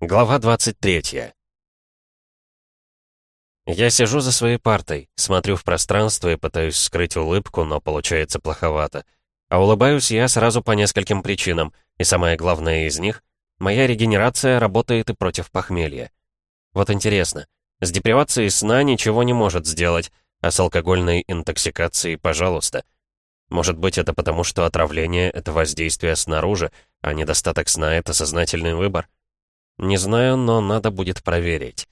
Глава 23 Я сижу за своей партой, смотрю в пространство и пытаюсь скрыть улыбку, но получается плоховато. А улыбаюсь я сразу по нескольким причинам, и самое главное из них — моя регенерация работает и против похмелья. Вот интересно, с депривацией сна ничего не может сделать, а с алкогольной интоксикацией — пожалуйста. Может быть, это потому, что отравление — это воздействие снаружи, а недостаток сна — это сознательный выбор? Не знаю, но надо будет проверить.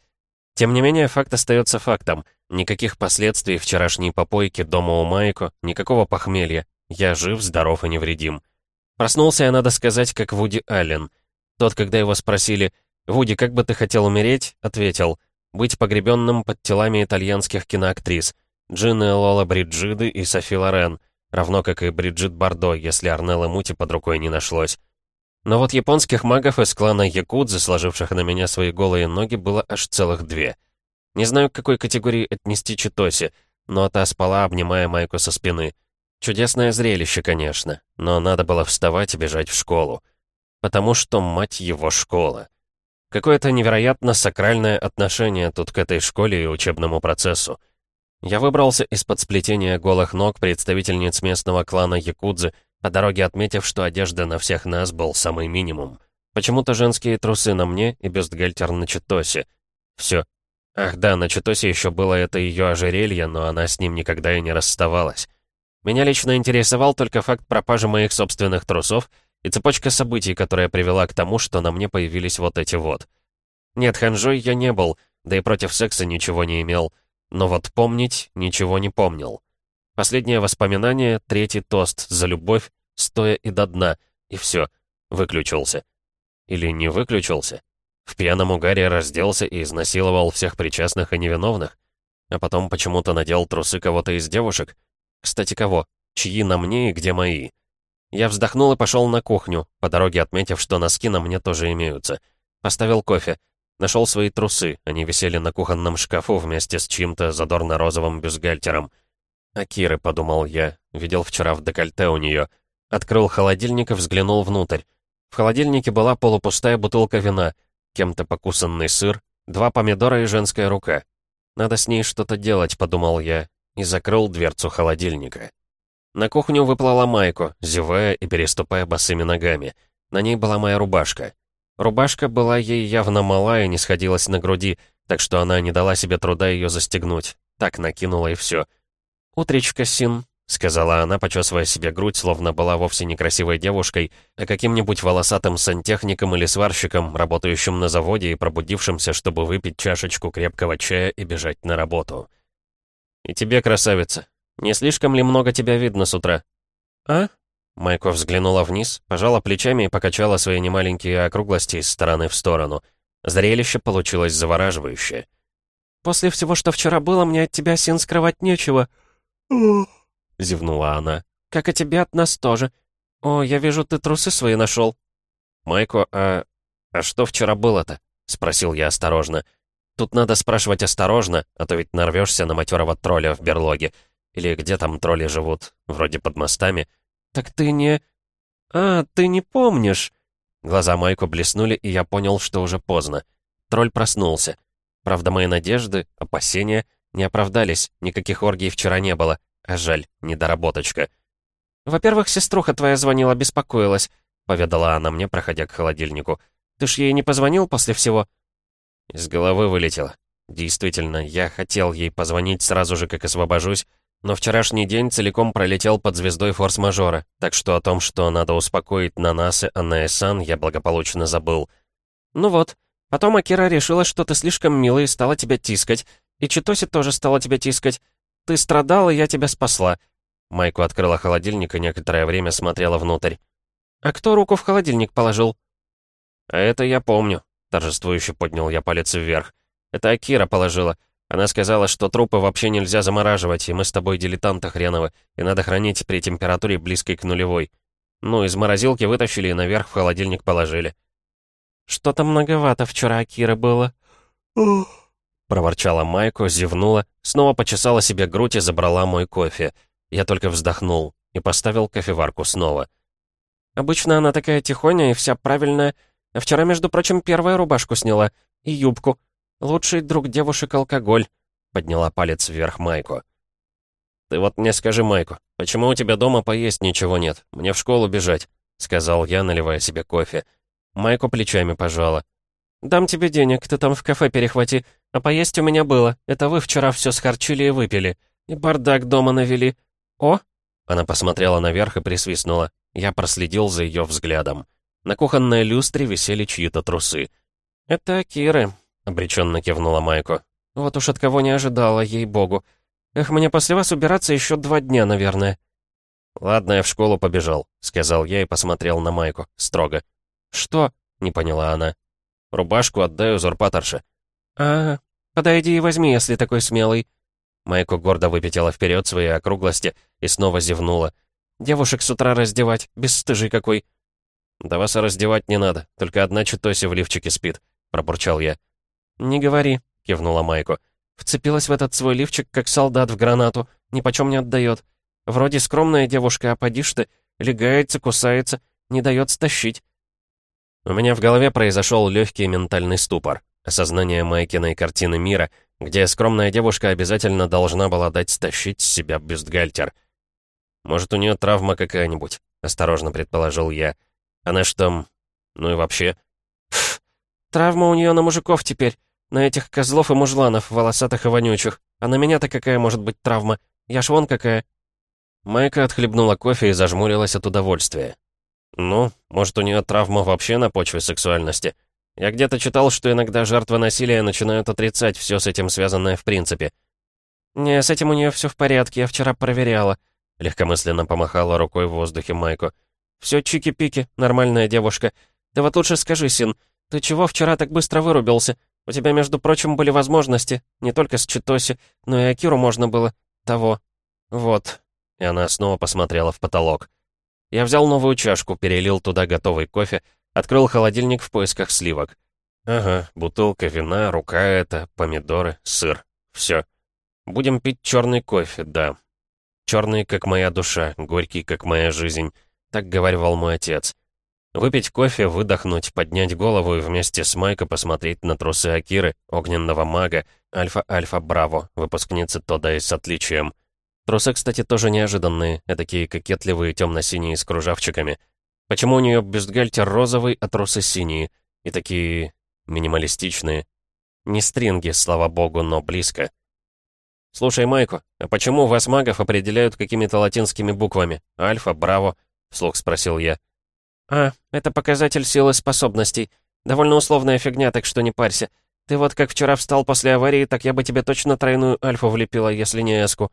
Тем не менее, факт остается фактом. Никаких последствий вчерашней попойки дома у Майко, никакого похмелья. Я жив, здоров и невредим. Проснулся я, надо сказать, как Вуди Аллен. Тот, когда его спросили, «Вуди, как бы ты хотел умереть?» ответил, «Быть погребенным под телами итальянских киноактрис, Джины Лола Бриджиды и Софи Лорен, равно как и Бриджит Бардо, если Арнелла Мути под рукой не нашлось». Но вот японских магов из клана Якудзы, сложивших на меня свои голые ноги, было аж целых две. Не знаю, к какой категории отнести Читоси, но та спала, обнимая Майку со спины. Чудесное зрелище, конечно, но надо было вставать и бежать в школу. Потому что, мать его, школа. Какое-то невероятно сакральное отношение тут к этой школе и учебному процессу. Я выбрался из-под сплетения голых ног представительниц местного клана Якудзы, по дороге отметив, что одежда на всех нас был самый минимум. Почему-то женские трусы на мне и бюстгальтер на Читосе. Все. Ах да, на Читосе еще было это ее ожерелье, но она с ним никогда и не расставалась. Меня лично интересовал только факт пропажи моих собственных трусов и цепочка событий, которая привела к тому, что на мне появились вот эти вот. Нет, ханжой я не был, да и против секса ничего не имел. Но вот помнить ничего не помнил. Последнее воспоминание, третий тост за любовь, стоя и до дна, и все, выключился. Или не выключился? В пьяном угаре разделся и изнасиловал всех причастных и невиновных? А потом почему-то надел трусы кого-то из девушек? Кстати, кого? Чьи на мне и где мои? Я вздохнул и пошел на кухню, по дороге отметив, что носки на мне тоже имеются. Поставил кофе. Нашел свои трусы, они висели на кухонном шкафу вместе с чьим-то задорно-розовым бюстгальтером. «Акиры», — подумал я, видел вчера в декольте у нее. Открыл холодильник и взглянул внутрь. В холодильнике была полупустая бутылка вина, кем-то покусанный сыр, два помидора и женская рука. «Надо с ней что-то делать», — подумал я, и закрыл дверцу холодильника. На кухню выплыла майку, зевая и переступая босыми ногами. На ней была моя рубашка. Рубашка была ей явно мала и не сходилась на груди, так что она не дала себе труда ее застегнуть. Так накинула и все. «Утречка, Син», — сказала она, почесывая себе грудь, словно была вовсе не красивой девушкой, а каким-нибудь волосатым сантехником или сварщиком, работающим на заводе и пробудившимся, чтобы выпить чашечку крепкого чая и бежать на работу. «И тебе, красавица, не слишком ли много тебя видно с утра?» «А?» Майко взглянула вниз, пожала плечами и покачала свои немаленькие округлости из стороны в сторону. Зрелище получилось завораживающее. «После всего, что вчера было, мне от тебя, Син, скрывать нечего», — зевнула она. «Как и тебе от нас тоже. О, я вижу, ты трусы свои нашел». «Майко, а... а что вчера было-то?» — спросил я осторожно. «Тут надо спрашивать осторожно, а то ведь нарвешься на матерого тролля в берлоге. Или где там тролли живут? Вроде под мостами». «Так ты не...» «А, ты не помнишь?» Глаза Майку блеснули, и я понял, что уже поздно. Тролль проснулся. Правда, мои надежды, опасения не оправдались, никаких оргий вчера не было. А жаль, недоработочка. «Во-первых, сеструха твоя звонила, беспокоилась», — поведала она мне, проходя к холодильнику. «Ты ж ей не позвонил после всего?» Из головы вылетело. Действительно, я хотел ей позвонить сразу же, как освобожусь, но вчерашний день целиком пролетел под звездой форс-мажора, так что о том, что надо успокоить Нанасы Анаэсан, я благополучно забыл. «Ну вот, потом Акира решила, что ты слишком милый и стала тебя тискать, и Читоси тоже стала тебя тискать. Ты страдал, и я тебя спасла». Майку открыла холодильник и некоторое время смотрела внутрь. «А кто руку в холодильник положил?» «А это я помню», — торжествующе поднял я палец вверх. «Это Акира положила. Она сказала, что трупы вообще нельзя замораживать, и мы с тобой дилетанты хреновы, и надо хранить при температуре близкой к нулевой. Ну, из морозилки вытащили и наверх в холодильник положили». «Что-то многовато вчера Акира было». «Ох» проворчала Майко, зевнула, снова почесала себе грудь и забрала мой кофе. Я только вздохнул и поставил кофеварку снова. «Обычно она такая тихоня и вся правильная, А вчера, между прочим, первая рубашку сняла. И юбку. Лучший друг девушек алкоголь», — подняла палец вверх Майку. «Ты вот мне скажи, Майку, почему у тебя дома поесть ничего нет? Мне в школу бежать», — сказал я, наливая себе кофе. Майку плечами пожала. «Дам тебе денег, ты там в кафе перехвати. А поесть у меня было. Это вы вчера все схарчили и выпили. И бардак дома навели. О!» Она посмотрела наверх и присвистнула. Я проследил за ее взглядом. На кухонной люстре висели чьи-то трусы. «Это Киры», — обреченно кивнула Майку. «Вот уж от кого не ожидала, ей-богу. Эх, мне после вас убираться еще два дня, наверное». «Ладно, я в школу побежал», — сказал я и посмотрел на Майку, строго. «Что?» — не поняла она. Рубашку отдаю узурпаторше». «А, подойди и возьми, если такой смелый». Майку гордо выпятила вперед свои округлости и снова зевнула. «Девушек с утра раздевать, бесстыжий какой». «Да вас раздевать не надо, только одна читоси в лифчике спит», — пробурчал я. «Не говори», — кивнула Майку. «Вцепилась в этот свой лифчик, как солдат в гранату, ни почем не отдает. Вроде скромная девушка, а поди ты, легается, кусается, не дает стащить. У меня в голове произошел легкий ментальный ступор. Осознание Майкиной картины мира, где скромная девушка обязательно должна была дать стащить с себя бюстгальтер. «Может, у нее травма какая-нибудь?» — осторожно предположил я. «Она там... Ну и вообще...» «Травма у нее на мужиков теперь. На этих козлов и мужланов, волосатых и вонючих. А на меня-то какая может быть травма? Я ж вон какая». Майка отхлебнула кофе и зажмурилась от удовольствия. Ну, может, у нее травма вообще на почве сексуальности. Я где-то читал, что иногда жертвы насилия начинают отрицать все с этим связанное в принципе. «Не, с этим у нее все в порядке, я вчера проверяла», — легкомысленно помахала рукой в воздухе Майку. «Все чики-пики, нормальная девушка. Ты вот лучше скажи, Син, ты чего вчера так быстро вырубился? У тебя, между прочим, были возможности, не только с Читоси, но и Акиру можно было того. Вот». И она снова посмотрела в потолок. Я взял новую чашку, перелил туда готовый кофе, открыл холодильник в поисках сливок. Ага, бутылка вина, рука это, помидоры, сыр. Все. Будем пить черный кофе, да. Черный, как моя душа, горький, как моя жизнь. Так говорил мой отец. Выпить кофе, выдохнуть, поднять голову и вместе с Майко посмотреть на трусы Акиры, огненного мага, Альфа-Альфа-Браво, выпускницы Тода с отличием. Трусы, кстати, тоже неожиданные, такие кокетливые темно-синие с кружавчиками. Почему у нее бюстгальтер розовый, а трусы синие? И такие минималистичные. Не стринги, слава богу, но близко. «Слушай, Майко, а почему вас магов определяют какими-то латинскими буквами? Альфа, Браво?» — вслух спросил я. «А, это показатель силы способностей. Довольно условная фигня, так что не парься. Ты вот как вчера встал после аварии, так я бы тебе точно тройную альфу влепила, если не эску.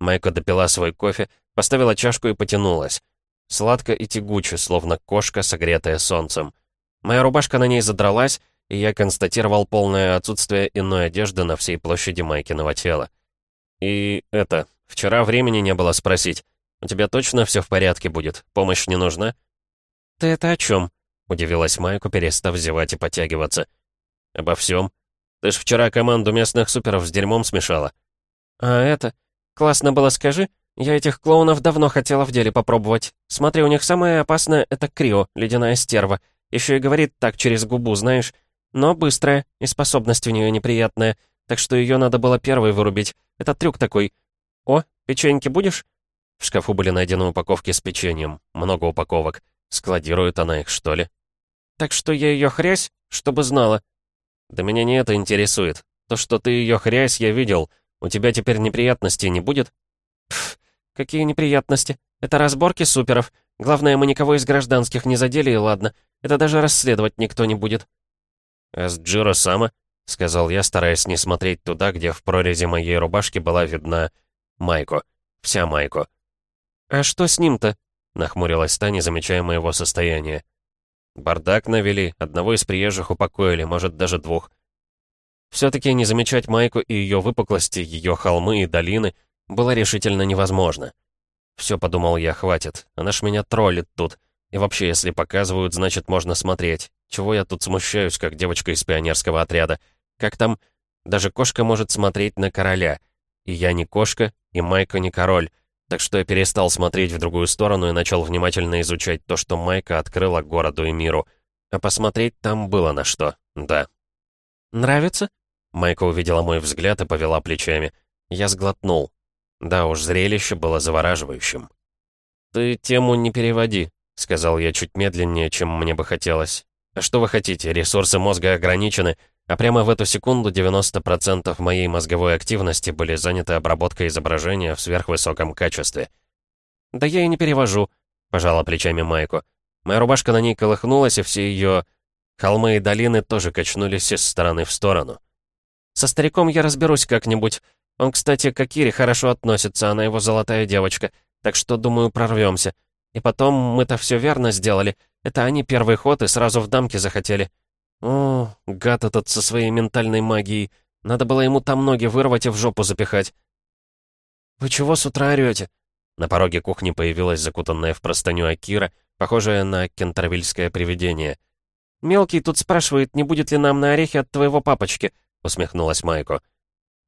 Майка допила свой кофе, поставила чашку и потянулась. Сладко и тягуче, словно кошка, согретая солнцем. Моя рубашка на ней задралась, и я констатировал полное отсутствие иной одежды на всей площади Майкиного тела. И это, вчера времени не было спросить. У тебя точно все в порядке будет? Помощь не нужна? Ты это о чем? Удивилась Майку, перестав зевать и потягиваться. Обо всем. Ты ж вчера команду местных суперов с дерьмом смешала. А это... «Классно было, скажи? Я этих клоунов давно хотела в деле попробовать. Смотри, у них самое опасное — это Крио, ледяная стерва. Еще и говорит так через губу, знаешь. Но быстрая, и способность у нее неприятная, так что ее надо было первой вырубить. Это трюк такой. О, печеньки будешь?» В шкафу были найдены упаковки с печеньем. Много упаковок. Складирует она их, что ли? «Так что я ее хрясь, чтобы знала». «Да меня не это интересует. То, что ты ее хрясь, я видел. У тебя теперь неприятностей не будет?» «Пф, какие неприятности? Это разборки суперов. Главное, мы никого из гражданских не задели, и ладно. Это даже расследовать никто не будет». «А с Джиро Сама?» — сказал я, стараясь не смотреть туда, где в прорези моей рубашки была видна Майко. Вся Майко. «А что с ним-то?» — нахмурилась та, не замечая моего состояния. «Бардак навели, одного из приезжих упокоили, может, даже двух. Все-таки не замечать Майку и ее выпуклости, ее холмы и долины было решительно невозможно. Все, подумал я, хватит. Она ж меня троллит тут. И вообще, если показывают, значит, можно смотреть. Чего я тут смущаюсь, как девочка из пионерского отряда? Как там? Даже кошка может смотреть на короля. И я не кошка, и Майка не король. Так что я перестал смотреть в другую сторону и начал внимательно изучать то, что Майка открыла городу и миру. А посмотреть там было на что, да. «Нравится?» Майка увидела мой взгляд и повела плечами. Я сглотнул. Да уж, зрелище было завораживающим. «Ты тему не переводи», — сказал я чуть медленнее, чем мне бы хотелось. «А что вы хотите? Ресурсы мозга ограничены, а прямо в эту секунду 90% моей мозговой активности были заняты обработкой изображения в сверхвысоком качестве». «Да я и не перевожу», — пожала плечами Майку. Моя рубашка на ней колыхнулась, и все ее холмы и долины тоже качнулись из стороны в сторону. «Со стариком я разберусь как-нибудь. Он, кстати, к Акире хорошо относится, она его золотая девочка, так что, думаю, прорвемся. И потом, мы-то все верно сделали. Это они первый ход и сразу в дамки захотели. О, гад этот со своей ментальной магией. Надо было ему там ноги вырвать и в жопу запихать. «Вы чего с утра орёте?» На пороге кухни появилась закутанная в простыню Акира, похожая на кентервильское привидение. «Мелкий тут спрашивает, не будет ли нам на орехи от твоего папочки», — усмехнулась Майко.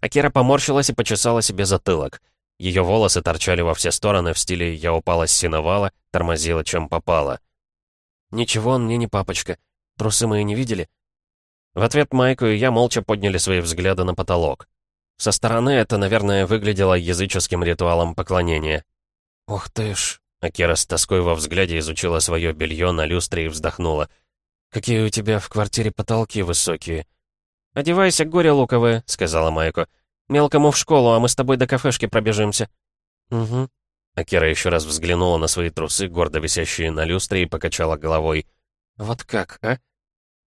Акира поморщилась и почесала себе затылок. Ее волосы торчали во все стороны в стиле «я упала с синовала», тормозила чем попало. «Ничего, он мне не папочка. Трусы мы и не видели». В ответ Майку и я молча подняли свои взгляды на потолок. Со стороны это, наверное, выглядело языческим ритуалом поклонения. «Ух ты ж!» Акира с тоской во взгляде изучила свое белье на люстре и вздохнула. «Какие у тебя в квартире потолки высокие!» «Одевайся, горе луковое», — сказала Майко. Мелкому в школу, а мы с тобой до кафешки пробежимся». «Угу». Акира еще раз взглянула на свои трусы, гордо висящие на люстре, и покачала головой. «Вот как, а?»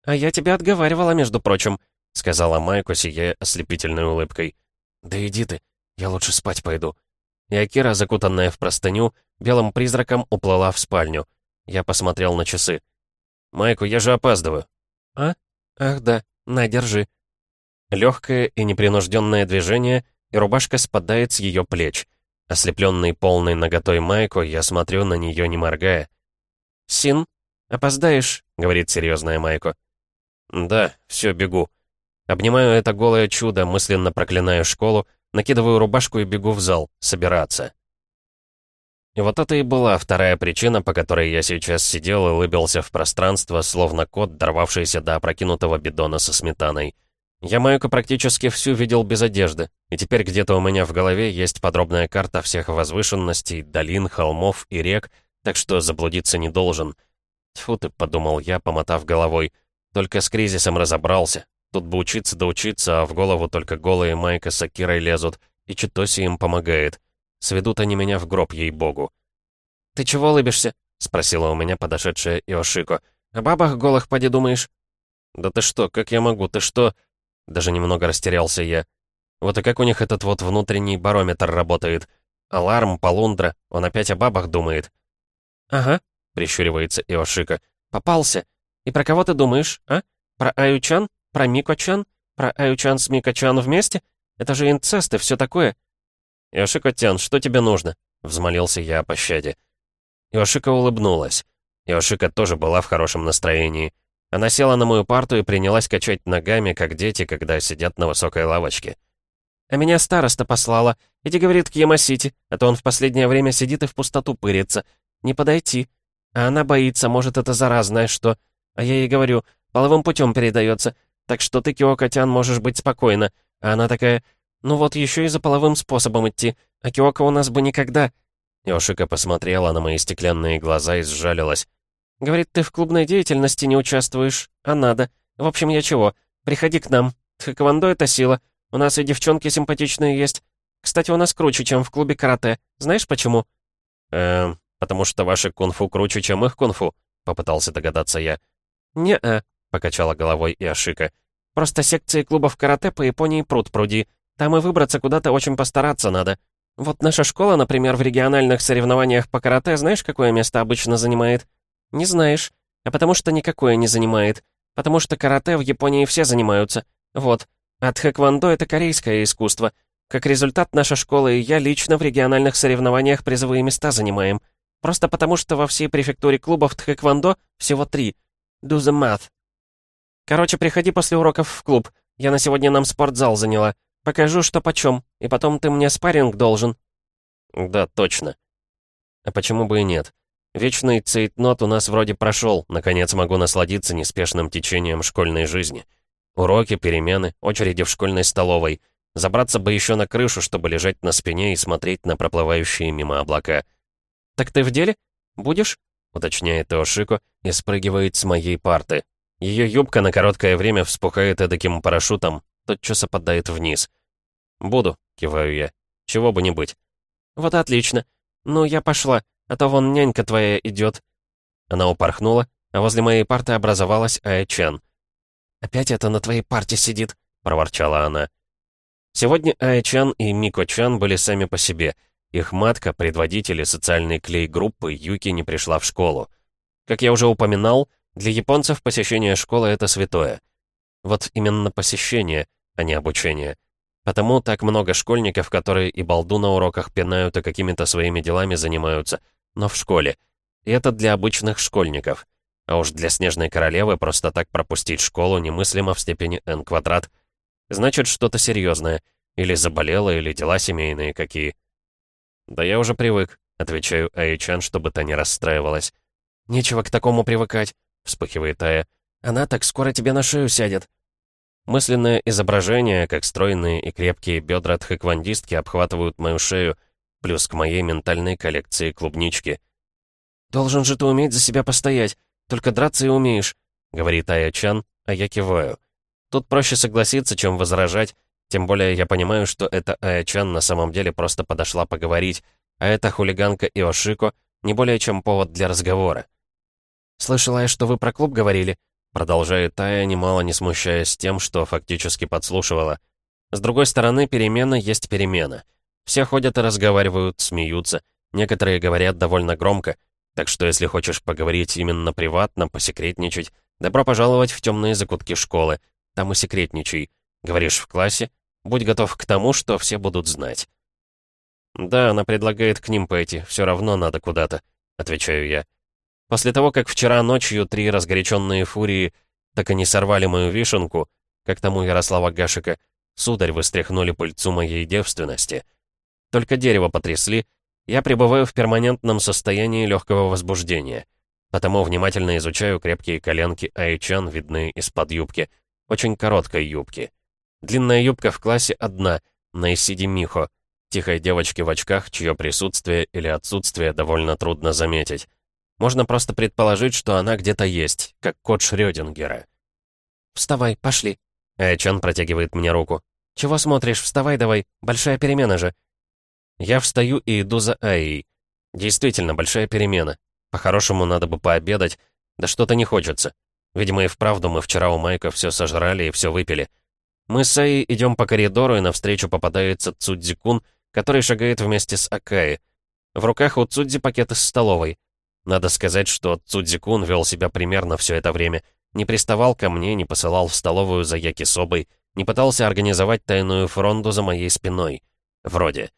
«А я тебя отговаривала, между прочим», — сказала Майко, сияя ослепительной улыбкой. «Да иди ты, я лучше спать пойду». И Акира, закутанная в простыню, белым призраком уплыла в спальню. Я посмотрел на часы. «Майку, я же опаздываю». «А? Ах да, на, держи». Легкое и непринужденное движение, и рубашка спадает с ее плеч. Ослепленный полной ноготой Майко, я смотрю на нее, не моргая. «Син, опоздаешь», — говорит серьезная Майко. «Да, все, бегу». Обнимаю это голое чудо, мысленно проклинаю школу, накидываю рубашку и бегу в зал, собираться. И вот это и была вторая причина, по которой я сейчас сидел и улыбился в пространство, словно кот, дорвавшийся до опрокинутого бидона со сметаной. Я Майку практически всю видел без одежды, и теперь где-то у меня в голове есть подробная карта всех возвышенностей, долин, холмов и рек, так что заблудиться не должен. Тьфу ты, подумал я, помотав головой. Только с кризисом разобрался. Тут бы учиться да учиться, а в голову только голые Майка с Акирой лезут, и Читоси им помогает. Сведут они меня в гроб, ей-богу. «Ты чего улыбишься?» — спросила у меня подошедшая Иошико. «О бабах голых поди думаешь?» «Да ты что, как я могу, ты что?» Даже немного растерялся я. Вот и как у них этот вот внутренний барометр работает. Аларм, полундра, он опять о бабах думает. «Ага», — прищуривается Иошика. «Попался. И про кого ты думаешь, а? Про Аютчан? Про Микочан? Про Аютчан с Микочан вместе? Это же инцест и все такое». «Иошика-тян, что тебе нужно?» — взмолился я о пощаде. Иошика улыбнулась. Иошика тоже была в хорошем настроении. Она села на мою парту и принялась качать ногами, как дети, когда сидят на высокой лавочке. «А меня староста послала. Иди, говорит, к Ямасити, а то он в последнее время сидит и в пустоту пырится. Не подойти. А она боится, может, это заразное что. А я ей говорю, половым путем передается. Так что ты, Киока-тян, можешь быть спокойна. А она такая, ну вот еще и за половым способом идти. А Киока у нас бы никогда...» Йошика посмотрела на мои стеклянные глаза и сжалилась. Говорит, ты в клубной деятельности не участвуешь, а надо. В общем, я чего? Приходи к нам. Тхэквондо — это сила. У нас и девчонки симпатичные есть. Кстати, у нас круче, чем в клубе карате. Знаешь почему? Эм, потому что ваши кунг-фу круче, чем их кунг-фу, попытался догадаться я. Не-а, покачала головой Иошика. Просто секции клубов карате по Японии пруд пруди. Там и выбраться куда-то очень постараться надо. Вот наша школа, например, в региональных соревнованиях по карате, знаешь, какое место обычно занимает? «Не знаешь. А потому что никакое не занимает. Потому что карате в Японии все занимаются. Вот. А тхэквондо — это корейское искусство. Как результат, наша школа и я лично в региональных соревнованиях призовые места занимаем. Просто потому что во всей префектуре клубов тхэквондо всего три. Do the math. Короче, приходи после уроков в клуб. Я на сегодня нам спортзал заняла. Покажу, что почем. И потом ты мне спарринг должен. Да, точно. А почему бы и нет? Вечный цейтнот у нас вроде прошел, наконец могу насладиться неспешным течением школьной жизни. Уроки, перемены, очереди в школьной столовой. Забраться бы еще на крышу, чтобы лежать на спине и смотреть на проплывающие мимо облака. «Так ты в деле? Будешь?» — уточняет Иошико и спрыгивает с моей парты. Ее юбка на короткое время вспухает эдаким парашютом, тотчас опадает вниз. «Буду», — киваю я. «Чего бы не быть». «Вот отлично. Ну, я пошла, а то вон нянька твоя идет. Она упорхнула, а возле моей парты образовалась Ая-чан. «Опять это на твоей парте сидит», — проворчала она. Сегодня Ая-чан и Мико-чан были сами по себе. Их матка, предводитель и социальный клей группы, Юки не пришла в школу. Как я уже упоминал, для японцев посещение школы — это святое. Вот именно посещение, а не обучение. Потому так много школьников, которые и балду на уроках пинают и какими-то своими делами занимаются, но в школе. И это для обычных школьников. А уж для Снежной Королевы просто так пропустить школу немыслимо в степени n квадрат. Значит, что-то серьезное. Или заболела, или дела семейные какие. «Да я уже привык», — отвечаю Айчан, чтобы та не расстраивалась. «Нечего к такому привыкать», — вспыхивает Ая. «Она так скоро тебе на шею сядет». Мысленное изображение, как стройные и крепкие бедра тхэквондистки обхватывают мою шею, плюс к моей ментальной коллекции клубнички. «Должен же ты уметь за себя постоять, только драться и умеешь», — говорит Ая-чан, а я киваю. Тут проще согласиться, чем возражать, тем более я понимаю, что эта Ая-чан на самом деле просто подошла поговорить, а эта хулиганка Иошико не более чем повод для разговора. «Слышала я, что вы про клуб говорили», Продолжает Тая, немало не смущаясь тем, что фактически подслушивала. С другой стороны, перемена есть перемена. Все ходят и разговаривают, смеются. Некоторые говорят довольно громко. Так что если хочешь поговорить именно приватно, посекретничать, добро пожаловать в темные закутки школы. Там и секретничай. Говоришь в классе, будь готов к тому, что все будут знать. «Да, она предлагает к ним пойти, все равно надо куда-то», — отвечаю я. После того, как вчера ночью три разгоряченные фурии так и не сорвали мою вишенку, как тому Ярослава Гашика, сударь вы стряхнули пыльцу моей девственности. Только дерево потрясли, я пребываю в перманентном состоянии легкого возбуждения. Потому внимательно изучаю крепкие коленки Айчан, видные из-под юбки, очень короткой юбки. Длинная юбка в классе одна, на Исиди Михо, тихой девочке в очках, чье присутствие или отсутствие довольно трудно заметить. Можно просто предположить, что она где-то есть, как кот Шрёдингера. «Вставай, пошли». Айчан протягивает мне руку. «Чего смотришь? Вставай давай, большая перемена же». Я встаю и иду за Аей. Действительно, большая перемена. По-хорошему, надо бы пообедать, да что-то не хочется. Видимо, и вправду мы вчера у Майка все сожрали и все выпили. Мы с Аей идем по коридору, и навстречу попадается Цудзи-кун, который шагает вместе с Акаи. В руках у Цудзи пакет из столовой. Надо сказать, что Цудзикун вел себя примерно все это время. Не приставал ко мне, не посылал в столовую за Якисобой, не пытался организовать тайную фронту за моей спиной. Вроде.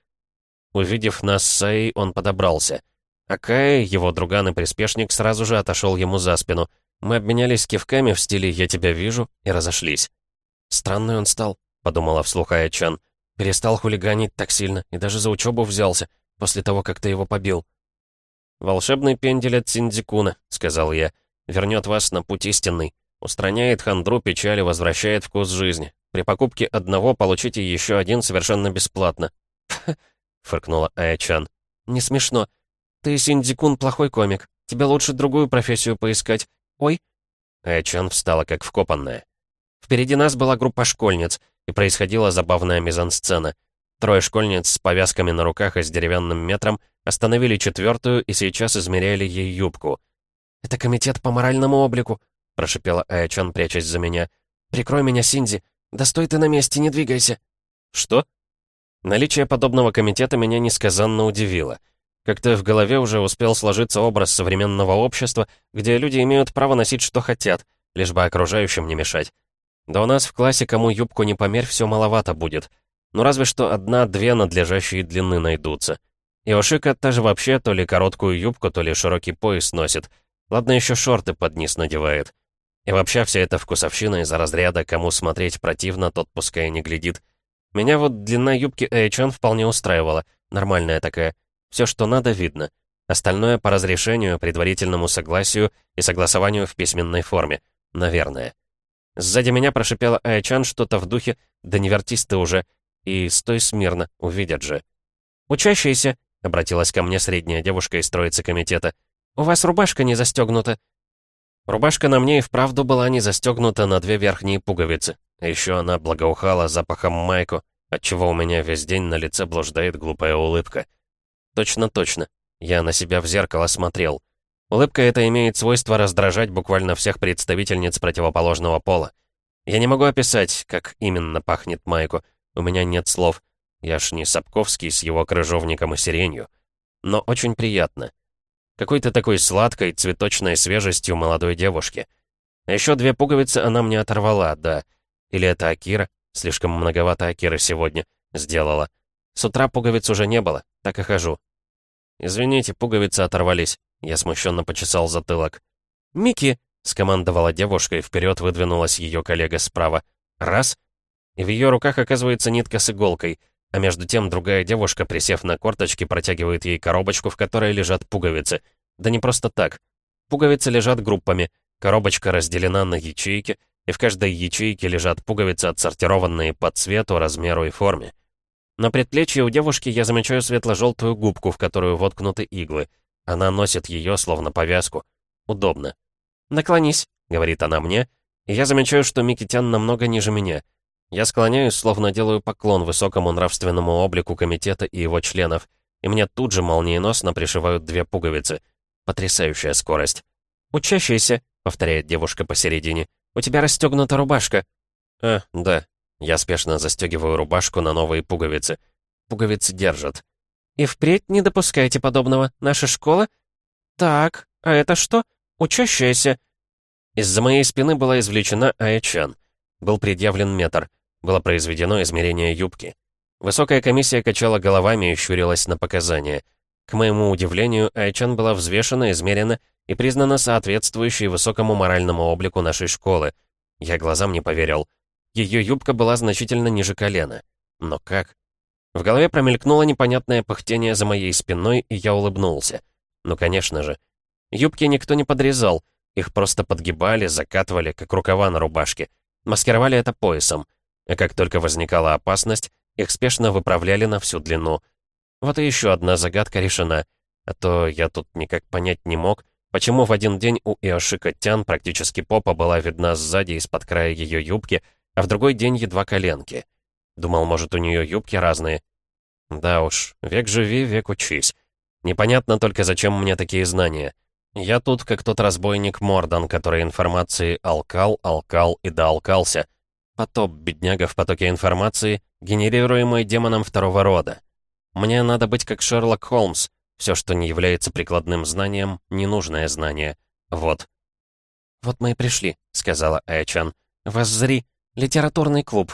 Увидев нас с Саей, он подобрался. Акая, его друган и приспешник, сразу же отошел ему за спину. Мы обменялись кивками в стиле «я тебя вижу» и разошлись. «Странный он стал», — подумала вслух Ая-чан. «Перестал хулиганить так сильно и даже за учебу взялся, после того, как ты его побил». «Волшебный пендель от Синдикуна», — сказал я. «Вернет вас на путь истинный. Устраняет хандру, печали, возвращает вкус жизни. При покупке одного получите еще один совершенно бесплатно». фыркнула Аячан. «Не смешно. Ты, Синдикун, плохой комик. Тебе лучше другую профессию поискать. Ой!» Аячан встала как вкопанная. Впереди нас была группа школьниц, и происходила забавная мизансцена. Трое школьниц с повязками на руках и с деревянным метром остановили четвертую и сейчас измеряли ей юбку. «Это комитет по моральному облику», — прошипела Аячан, прячась за меня. «Прикрой меня, Синди. Да стой ты на месте, не двигайся». «Что?» Наличие подобного комитета меня несказанно удивило. Как-то в голове уже успел сложиться образ современного общества, где люди имеют право носить что хотят, лишь бы окружающим не мешать. Да у нас в классе кому юбку не померь, все маловато будет. Ну разве что одна-две надлежащие длины найдутся. Иошика же вообще то ли короткую юбку, то ли широкий пояс носит. Ладно, еще шорты под низ надевает. И вообще вся эта вкусовщина из-за разряда «кому смотреть противно, тот пускай не глядит». Меня вот длина юбки Эйчон вполне устраивала. Нормальная такая. Все, что надо, видно. Остальное по разрешению, предварительному согласию и согласованию в письменной форме. Наверное. Сзади меня прошипела Аячан что-то в духе «Да не вертись ты уже!» и «Стой смирно, увидят же». «Учащиеся!» — обратилась ко мне средняя девушка из троицы комитета. «У вас рубашка не застегнута». Рубашка на мне и вправду была не застегнута на две верхние пуговицы. А еще она благоухала запахом майку, отчего у меня весь день на лице блуждает глупая улыбка. Точно-точно. Я на себя в зеркало смотрел. Улыбка эта имеет свойство раздражать буквально всех представительниц противоположного пола. Я не могу описать, как именно пахнет майку. У меня нет слов. Я ж не Сапковский с его крыжовником и сиренью. Но очень приятно. Какой-то такой сладкой, цветочной свежестью молодой девушки. А еще две пуговицы она мне оторвала, да. Или это Акира? Слишком многовато Акиры сегодня. Сделала. С утра пуговиц уже не было, так и хожу. «Извините, пуговицы оторвались». Я смущенно почесал затылок. «Микки!» — скомандовала девушка, и вперед выдвинулась ее коллега справа. «Раз!» И в ее руках оказывается нитка с иголкой, а между тем другая девушка, присев на корточки, протягивает ей коробочку, в которой лежат пуговицы. Да не просто так. Пуговицы лежат группами, коробочка разделена на ячейки, и в каждой ячейке лежат пуговицы, отсортированные по цвету, размеру и форме. На предплечье у девушки я замечаю светло-желтую губку, в которую воткнуты иглы. Она носит ее, словно повязку. Удобно. «Наклонись», — говорит она мне, и я замечаю, что Микитян намного ниже меня. Я склоняюсь, словно делаю поклон высокому нравственному облику комитета и его членов, и мне тут же молниеносно пришивают две пуговицы. Потрясающая скорость. «Учащийся», — повторяет девушка посередине, — «у тебя расстегнута рубашка». «А, да, я спешно застегиваю рубашку на новые пуговицы. Пуговицы держат. «И впредь не допускайте подобного. Наша школа...» «Так, а это что? Учащаяся...» Из-за моей спины была извлечена Аячан. Был предъявлен метр. Было произведено измерение юбки. Высокая комиссия качала головами и щурилась на показания. К моему удивлению, Айчан была взвешена, измерена и признана соответствующей высокому моральному облику нашей школы. Я глазам не поверил. Ее юбка была значительно ниже колена. Но как? В голове промелькнуло непонятное пыхтение за моей спиной, и я улыбнулся. Ну, конечно же. Юбки никто не подрезал, их просто подгибали, закатывали, как рукава на рубашке. Маскировали это поясом. А как только возникала опасность, их спешно выправляли на всю длину. Вот и еще одна загадка решена. А то я тут никак понять не мог, почему в один день у Иошика Тян практически попа была видна сзади из-под края ее юбки, а в другой день едва коленки. Думал, может, у нее юбки разные. Да уж, век живи, век учись. Непонятно только, зачем мне такие знания. Я тут как тот разбойник Мордан, который информации алкал, алкал и доалкался. Потоп бедняга в потоке информации, генерируемый демоном второго рода. Мне надо быть как Шерлок Холмс. Все, что не является прикладным знанием, ненужное знание. Вот. «Вот мы и пришли», — сказала Айчан. «Воззри, Литературный клуб.